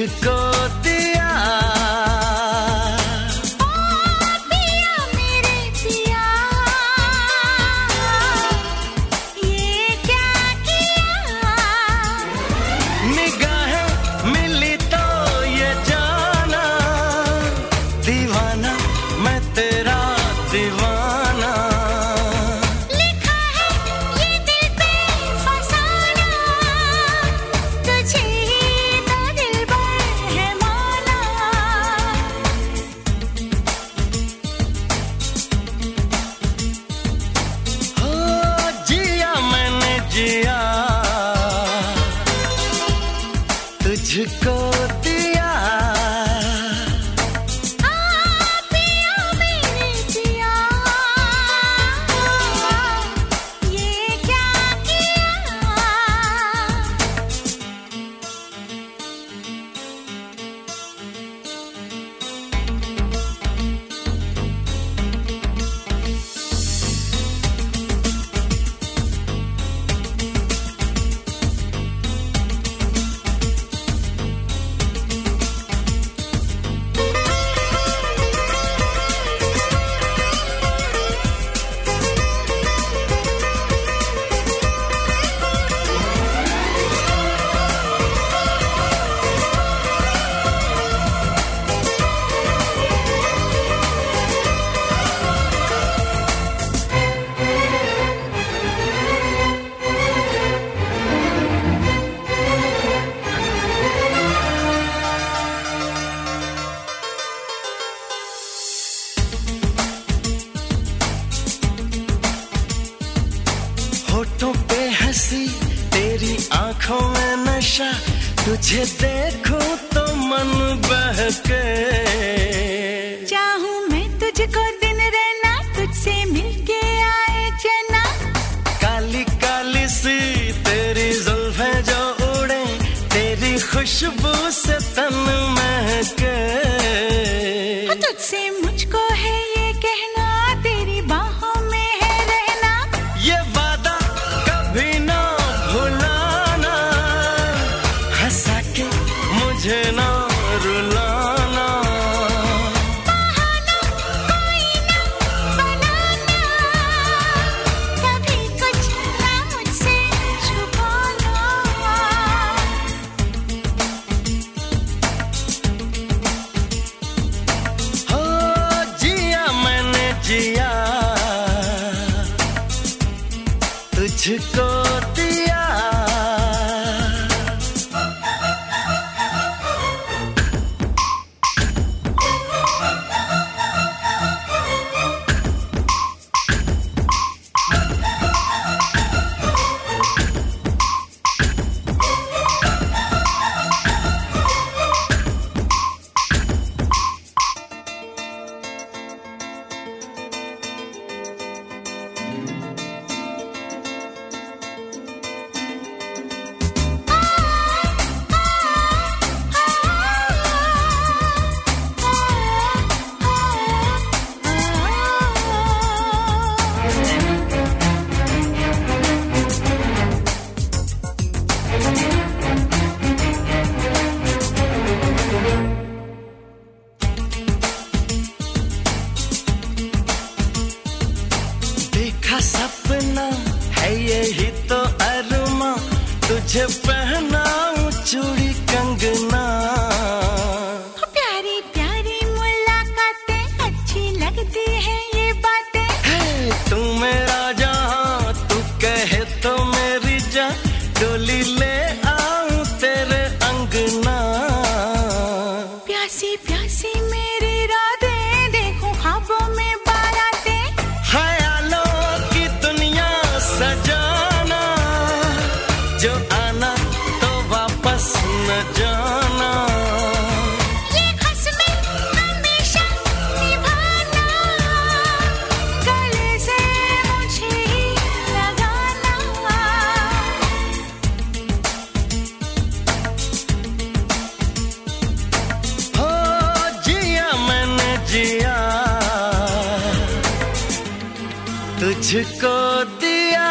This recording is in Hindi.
मुझको मुझको होठों पे हँसी तेरी आँखों में नशा तुझे देखो तो मन बहके। चाहूँ मैं तुझको दिन रहना तुझसे मिलके आए चना। काली काली सी तेरी जुल्फे जो उड़े तेरी खुशबू से तन महके। हाँ, तुझसे मुझ जिया तुझको तुझे पहनाऊं चूड़ी तुझको दिया।